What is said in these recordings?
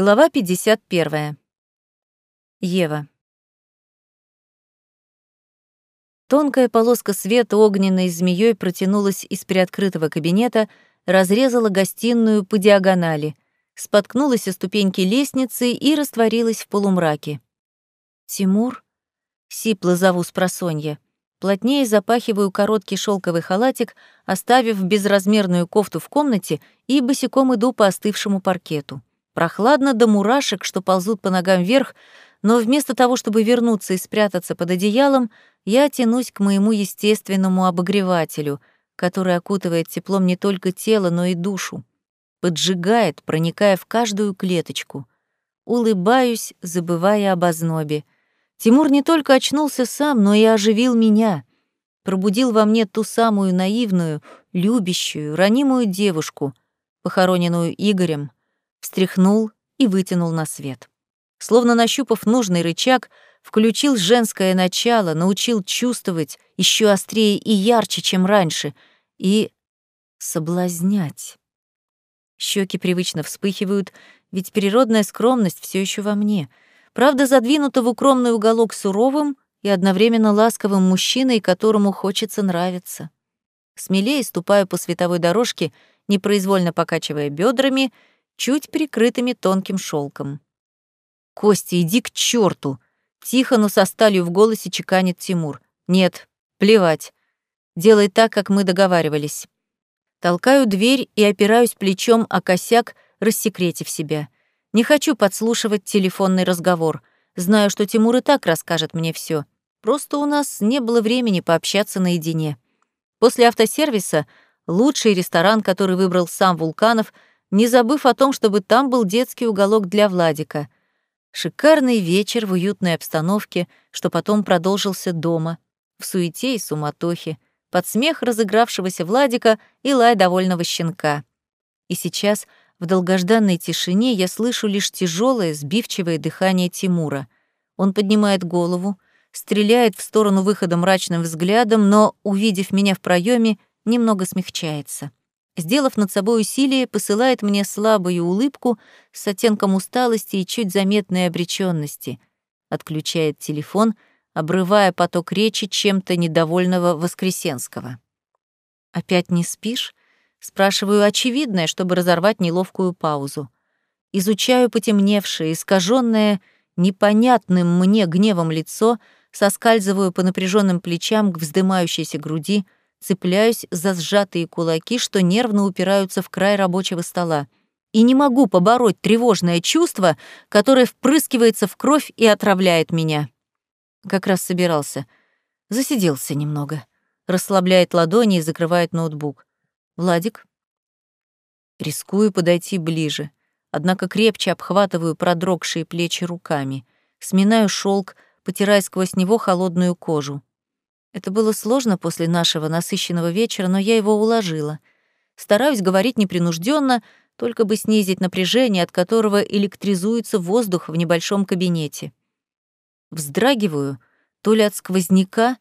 Глава 51. Ева. Тонкая полоска света огненной змеей протянулась из приоткрытого кабинета, разрезала гостиную по диагонали, споткнулась о ступеньки лестницы и растворилась в полумраке. «Тимур?» — сипло зову с просонья. Плотнее запахиваю короткий шелковый халатик, оставив безразмерную кофту в комнате и босиком иду по остывшему паркету. Прохладно до мурашек, что ползут по ногам вверх, но вместо того, чтобы вернуться и спрятаться под одеялом, я тянусь к моему естественному обогревателю, который окутывает теплом не только тело, но и душу. Поджигает, проникая в каждую клеточку. Улыбаюсь, забывая об ознобе. Тимур не только очнулся сам, но и оживил меня. Пробудил во мне ту самую наивную, любящую, ранимую девушку, похороненную Игорем, встряхнул и вытянул на свет. Словно нащупав нужный рычаг, включил женское начало, научил чувствовать еще острее и ярче, чем раньше, и соблазнять. Щеки привычно вспыхивают, ведь природная скромность все еще во мне. Правда, задвинута в укромный уголок суровым и одновременно ласковым мужчиной, которому хочется нравиться. Смелее ступаю по световой дорожке, непроизвольно покачивая бедрами чуть прикрытыми тонким шелком. «Костя, иди к черту! Тихо, но со сталью в голосе чеканит Тимур. «Нет, плевать. Делай так, как мы договаривались». Толкаю дверь и опираюсь плечом о косяк, рассекретив себя. Не хочу подслушивать телефонный разговор. Знаю, что Тимур и так расскажет мне все. Просто у нас не было времени пообщаться наедине. После автосервиса лучший ресторан, который выбрал сам Вулканов — не забыв о том, чтобы там был детский уголок для Владика. Шикарный вечер в уютной обстановке, что потом продолжился дома, в суете и суматохе, под смех разыгравшегося Владика и лай довольного щенка. И сейчас, в долгожданной тишине, я слышу лишь тяжелое, сбивчивое дыхание Тимура. Он поднимает голову, стреляет в сторону выхода мрачным взглядом, но, увидев меня в проеме, немного смягчается сделав над собой усилие, посылает мне слабую улыбку с оттенком усталости и чуть заметной обречённости. Отключает телефон, обрывая поток речи чем-то недовольного Воскресенского. «Опять не спишь?» Спрашиваю очевидное, чтобы разорвать неловкую паузу. Изучаю потемневшее, искаженное непонятным мне гневом лицо, соскальзываю по напряженным плечам к вздымающейся груди — цепляюсь за сжатые кулаки, что нервно упираются в край рабочего стола. И не могу побороть тревожное чувство, которое впрыскивается в кровь и отравляет меня. Как раз собирался. Засиделся немного. Расслабляет ладони и закрывает ноутбук. «Владик?» Рискую подойти ближе, однако крепче обхватываю продрогшие плечи руками. Сминаю шелк, потирая сквозь него холодную кожу. Это было сложно после нашего насыщенного вечера, но я его уложила. Стараюсь говорить непринужденно, только бы снизить напряжение, от которого электризуется воздух в небольшом кабинете. Вздрагиваю то ли от сквозняка,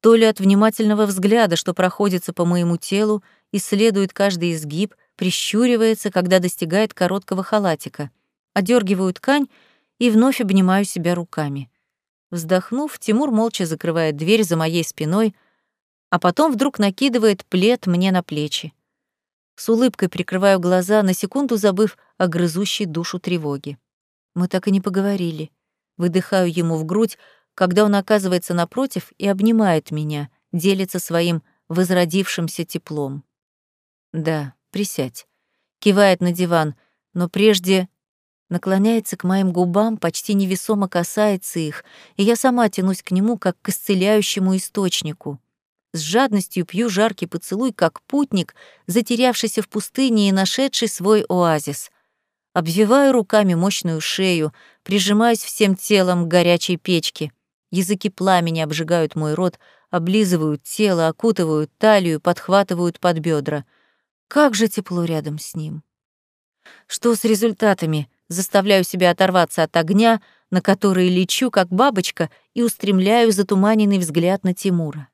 то ли от внимательного взгляда, что проходится по моему телу, исследует каждый изгиб, прищуривается, когда достигает короткого халатика. Одергиваю ткань и вновь обнимаю себя руками. Вздохнув, Тимур молча закрывает дверь за моей спиной, а потом вдруг накидывает плед мне на плечи. С улыбкой прикрываю глаза, на секунду забыв о грызущей душу тревоги. Мы так и не поговорили. Выдыхаю ему в грудь, когда он оказывается напротив и обнимает меня, делится своим возродившимся теплом. «Да, присядь». Кивает на диван, но прежде наклоняется к моим губам, почти невесомо касается их, и я сама тянусь к нему, как к исцеляющему источнику. С жадностью пью жаркий поцелуй, как путник, затерявшийся в пустыне и нашедший свой оазис. Обвиваю руками мощную шею, прижимаюсь всем телом к горячей печке. Языки пламени обжигают мой рот, облизывают тело, окутывают талию, подхватывают под бедра. Как же тепло рядом с ним. Что с результатами? Заставляю себя оторваться от огня, на который лечу, как бабочка, и устремляю затуманенный взгляд на Тимура.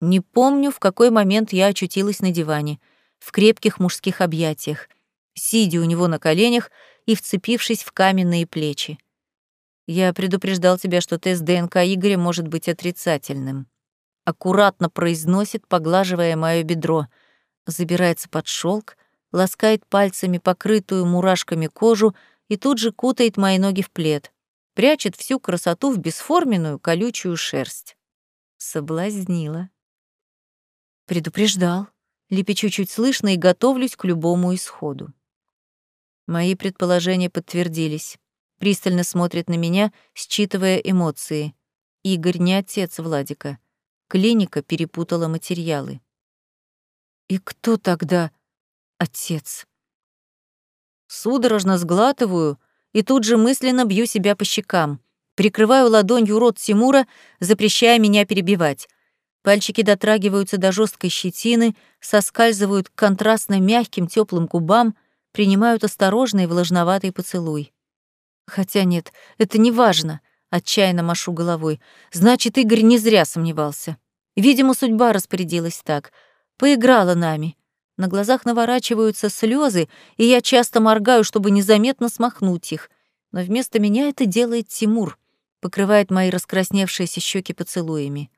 Не помню, в какой момент я очутилась на диване, в крепких мужских объятиях. сидя у него на коленях и вцепившись в каменные плечи. Я предупреждал тебя, что тест ДНК Игоря может быть отрицательным. Аккуратно произносит, поглаживая мое бедро, забирается под шелк, ласкает пальцами покрытую мурашками кожу и тут же кутает мои ноги в плед, прячет всю красоту в бесформенную колючую шерсть. Соблазнила. Предупреждал. Лепечу чуть слышно и готовлюсь к любому исходу. Мои предположения подтвердились пристально смотрит на меня, считывая эмоции. Игорь не отец Владика. Клиника перепутала материалы. И кто тогда отец? Судорожно сглатываю и тут же мысленно бью себя по щекам. Прикрываю ладонью рот Тимура, запрещая меня перебивать. Пальчики дотрагиваются до жесткой щетины, соскальзывают к контрастно мягким теплым губам, принимают осторожный влажноватый поцелуй. Хотя нет, это не важно, отчаянно машу головой. Значит, Игорь не зря сомневался. Видимо, судьба распорядилась так. Поиграла нами. На глазах наворачиваются слезы, и я часто моргаю, чтобы незаметно смахнуть их. Но вместо меня это делает Тимур, покрывает мои раскрасневшиеся щеки поцелуями.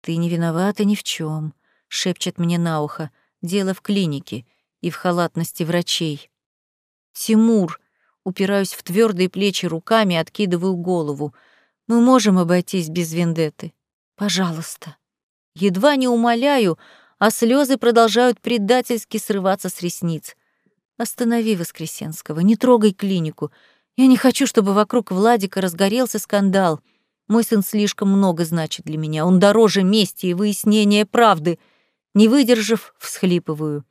«Ты не виновата ни в чем, шепчет мне на ухо. «Дело в клинике и в халатности врачей». «Тимур!» упираюсь в твердые плечи руками, откидываю голову. Мы можем обойтись без вендетты. Пожалуйста. Едва не умоляю, а слезы продолжают предательски срываться с ресниц. Останови Воскресенского, не трогай клинику. Я не хочу, чтобы вокруг Владика разгорелся скандал. Мой сын слишком много значит для меня. Он дороже мести и выяснения правды. Не выдержав, всхлипываю.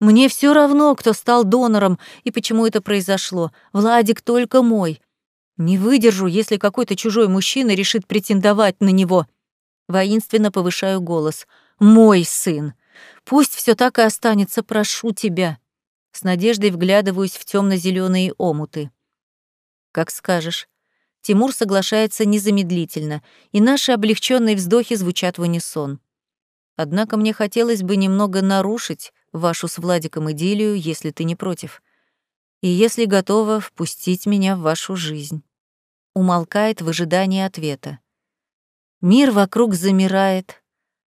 Мне все равно, кто стал донором и почему это произошло. Владик только мой. Не выдержу, если какой-то чужой мужчина решит претендовать на него. Воинственно повышаю голос. Мой сын. Пусть все так и останется, прошу тебя. С надеждой вглядываюсь в темно зеленые омуты. Как скажешь. Тимур соглашается незамедлительно, и наши облегченные вздохи звучат в унисон. Однако мне хотелось бы немного нарушить вашу с Владиком идиллию, если ты не против. И если готова впустить меня в вашу жизнь. Умолкает в ожидании ответа. Мир вокруг замирает,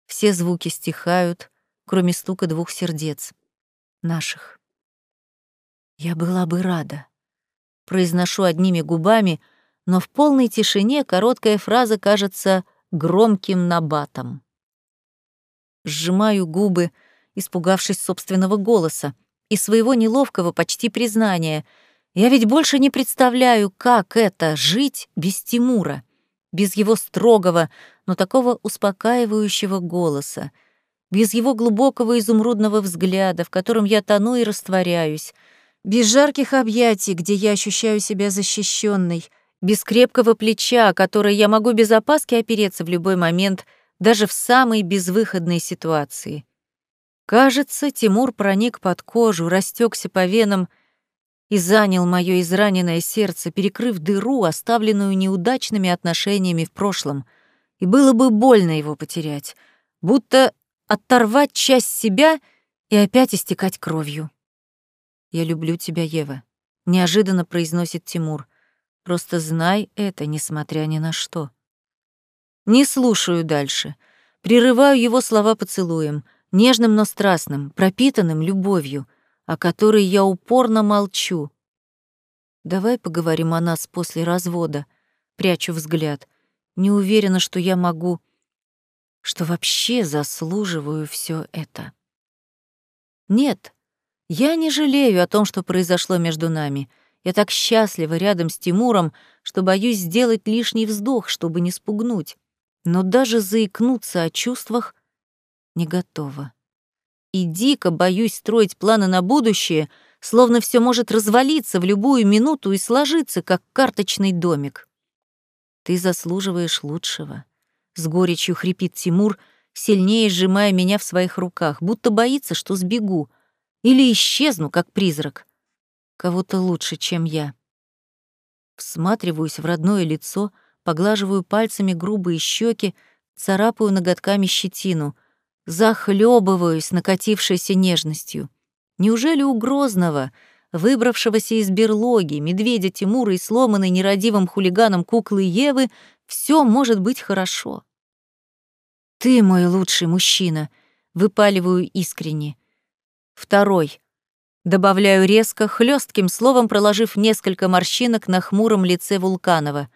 все звуки стихают, кроме стука двух сердец. Наших. Я была бы рада. Произношу одними губами, но в полной тишине короткая фраза кажется громким набатом. Сжимаю губы, испугавшись собственного голоса и своего неловкого почти признания. Я ведь больше не представляю, как это — жить без Тимура, без его строгого, но такого успокаивающего голоса, без его глубокого изумрудного взгляда, в котором я тону и растворяюсь, без жарких объятий, где я ощущаю себя защищенной, без крепкого плеча, которое я могу без опаски опереться в любой момент, даже в самой безвыходной ситуации. Кажется, Тимур проник под кожу, растекся по венам и занял мое израненное сердце, перекрыв дыру, оставленную неудачными отношениями в прошлом. И было бы больно его потерять, будто оторвать часть себя и опять истекать кровью. «Я люблю тебя, Ева», — неожиданно произносит Тимур. «Просто знай это, несмотря ни на что». Не слушаю дальше. Прерываю его слова поцелуем — нежным, но страстным, пропитанным любовью, о которой я упорно молчу. Давай поговорим о нас после развода. Прячу взгляд. Не уверена, что я могу, что вообще заслуживаю все это. Нет, я не жалею о том, что произошло между нами. Я так счастлива рядом с Тимуром, что боюсь сделать лишний вздох, чтобы не спугнуть. Но даже заикнуться о чувствах не готова. И дико боюсь строить планы на будущее, словно все может развалиться в любую минуту и сложиться, как карточный домик. Ты заслуживаешь лучшего. С горечью хрипит Тимур, сильнее сжимая меня в своих руках, будто боится, что сбегу или исчезну, как призрак. Кого-то лучше, чем я. Всматриваюсь в родное лицо, поглаживаю пальцами грубые щеки, царапаю ноготками щетину — захлебываюсь накатившейся нежностью. Неужели у Грозного, выбравшегося из берлоги, медведя Тимура и сломанной нерадивым хулиганом куклы Евы, все может быть хорошо. «Ты мой лучший мужчина», — выпаливаю искренне. «Второй», — добавляю резко, хлестким словом проложив несколько морщинок на хмуром лице Вулканова.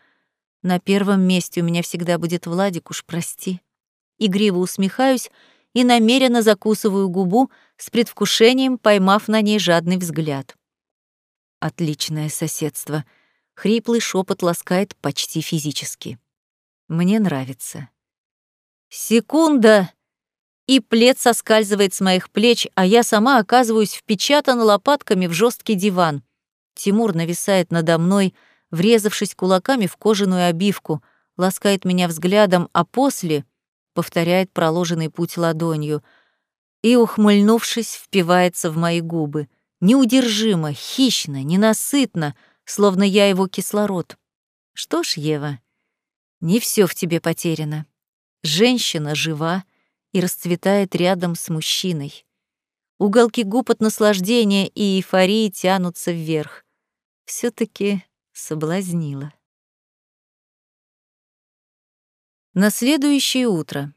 «На первом месте у меня всегда будет Владик, уж прости». Игриво усмехаюсь и намеренно закусываю губу, с предвкушением поймав на ней жадный взгляд. Отличное соседство. Хриплый шепот ласкает почти физически. Мне нравится. Секунда, и плед соскальзывает с моих плеч, а я сама оказываюсь впечатана лопатками в жесткий диван. Тимур нависает надо мной, врезавшись кулаками в кожаную обивку, ласкает меня взглядом, а после повторяет проложенный путь ладонью и, ухмыльнувшись, впивается в мои губы. Неудержимо, хищно, ненасытно, словно я его кислород. Что ж, Ева, не все в тебе потеряно. Женщина жива и расцветает рядом с мужчиной. Уголки губ от наслаждения и эйфории тянутся вверх. все таки соблазнила. На следующее утро.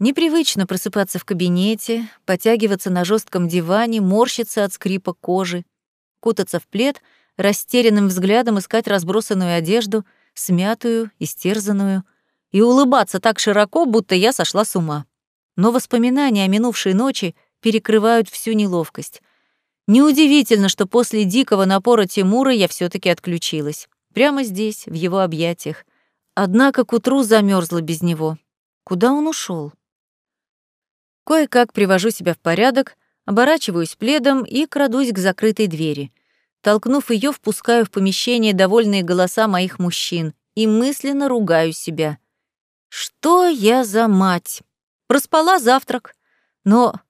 Непривычно просыпаться в кабинете, потягиваться на жестком диване, морщиться от скрипа кожи, кутаться в плед, растерянным взглядом искать разбросанную одежду, смятую, истерзанную, и улыбаться так широко, будто я сошла с ума. Но воспоминания о минувшей ночи перекрывают всю неловкость. Неудивительно, что после дикого напора Тимура я все таки отключилась. Прямо здесь, в его объятиях — Однако к утру замерзла без него. Куда он ушел? Кое-как привожу себя в порядок, оборачиваюсь пледом и крадусь к закрытой двери. Толкнув ее, впускаю в помещение довольные голоса моих мужчин и мысленно ругаю себя. Что я за мать? Проспала завтрак. Но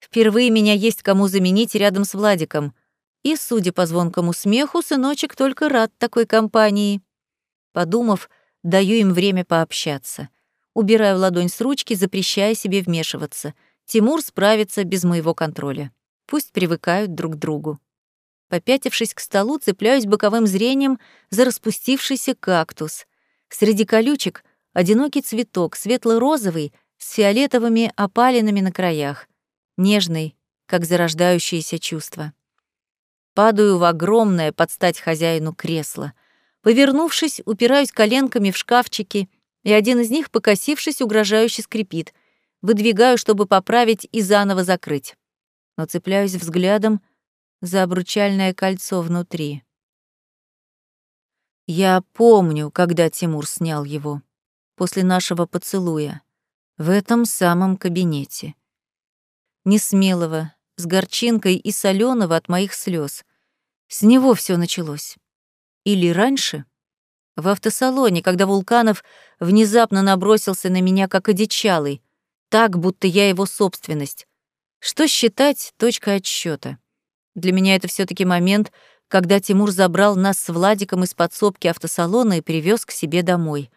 впервые меня есть кому заменить рядом с Владиком. И, судя по звонкому смеху, сыночек только рад такой компании. Подумав, Даю им время пообщаться. Убираю ладонь с ручки, запрещая себе вмешиваться. Тимур справится без моего контроля. Пусть привыкают друг к другу. Попятившись к столу, цепляюсь боковым зрением за распустившийся кактус. Среди колючек — одинокий цветок, светло-розовый, с фиолетовыми опалинами на краях. Нежный, как зарождающееся чувство. Падаю в огромное под стать хозяину кресло — Повернувшись, упираюсь коленками в шкафчики, и один из них, покосившись, угрожающе скрипит. Выдвигаю, чтобы поправить и заново закрыть. Но цепляюсь взглядом за обручальное кольцо внутри. Я помню, когда Тимур снял его. После нашего поцелуя. В этом самом кабинете. Несмелого, с горчинкой и соленого от моих слез. С него все началось. Или раньше? В автосалоне, когда Вулканов внезапно набросился на меня как одичалый, так, будто я его собственность. Что считать точкой отсчета? Для меня это все таки момент, когда Тимур забрал нас с Владиком из подсобки автосалона и привез к себе домой.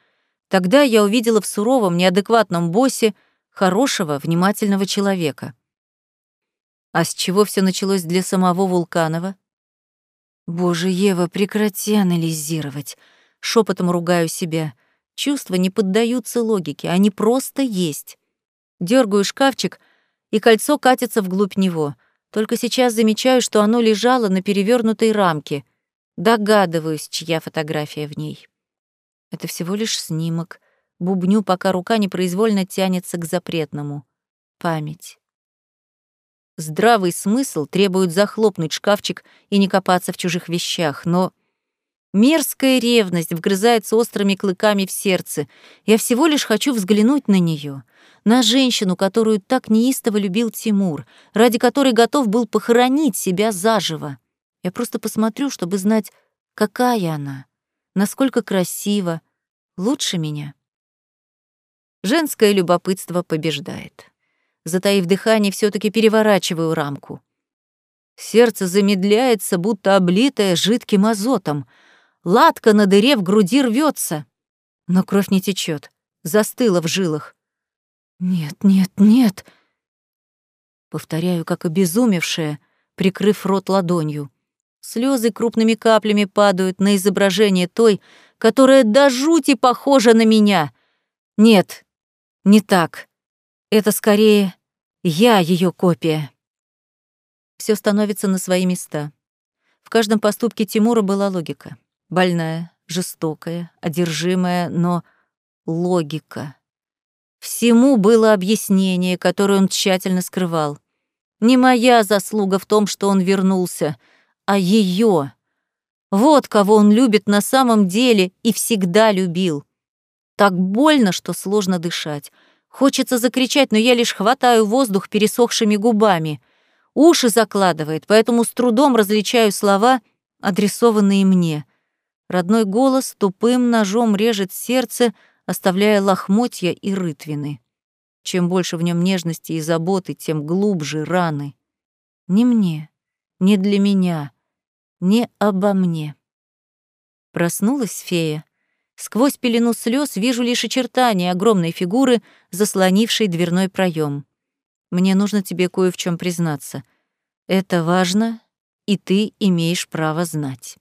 Тогда я увидела в суровом, неадекватном боссе хорошего, внимательного человека. А с чего все началось для самого Вулканова? Боже, Ева, прекрати анализировать. Шепотом ругаю себя. Чувства не поддаются логике, они просто есть. Дергаю шкафчик, и кольцо катится вглубь него. Только сейчас замечаю, что оно лежало на перевернутой рамке. Догадываюсь, чья фотография в ней. Это всего лишь снимок. Бубню, пока рука непроизвольно тянется к запретному. Память. Здравый смысл требует захлопнуть шкафчик и не копаться в чужих вещах, но мерзкая ревность вгрызается острыми клыками в сердце. Я всего лишь хочу взглянуть на нее, на женщину, которую так неистово любил Тимур, ради которой готов был похоронить себя заживо. Я просто посмотрю, чтобы знать, какая она, насколько красива, лучше меня. Женское любопытство побеждает затаив дыхание, все таки переворачиваю рамку. Сердце замедляется, будто облитое жидким азотом. Латка на дыре в груди рвется, но кровь не течет, застыла в жилах. «Нет, нет, нет!» Повторяю, как обезумевшая, прикрыв рот ладонью. Слезы крупными каплями падают на изображение той, которая до жути похожа на меня. Нет, не так. Это скорее я ее копия. Все становится на свои места. В каждом поступке Тимура была логика. Больная, жестокая, одержимая, но логика. Всему было объяснение, которое он тщательно скрывал. Не моя заслуга в том, что он вернулся, а ее. Вот кого он любит на самом деле и всегда любил. Так больно, что сложно дышать. Хочется закричать, но я лишь хватаю воздух пересохшими губами. Уши закладывает, поэтому с трудом различаю слова, адресованные мне. Родной голос тупым ножом режет сердце, оставляя лохмотья и рытвины. Чем больше в нем нежности и заботы, тем глубже раны. Не мне, не для меня, не обо мне. Проснулась фея. Сквозь пелену слез вижу лишь очертания огромной фигуры, заслонившей дверной проем. Мне нужно тебе кое в чем признаться. Это важно, и ты имеешь право знать.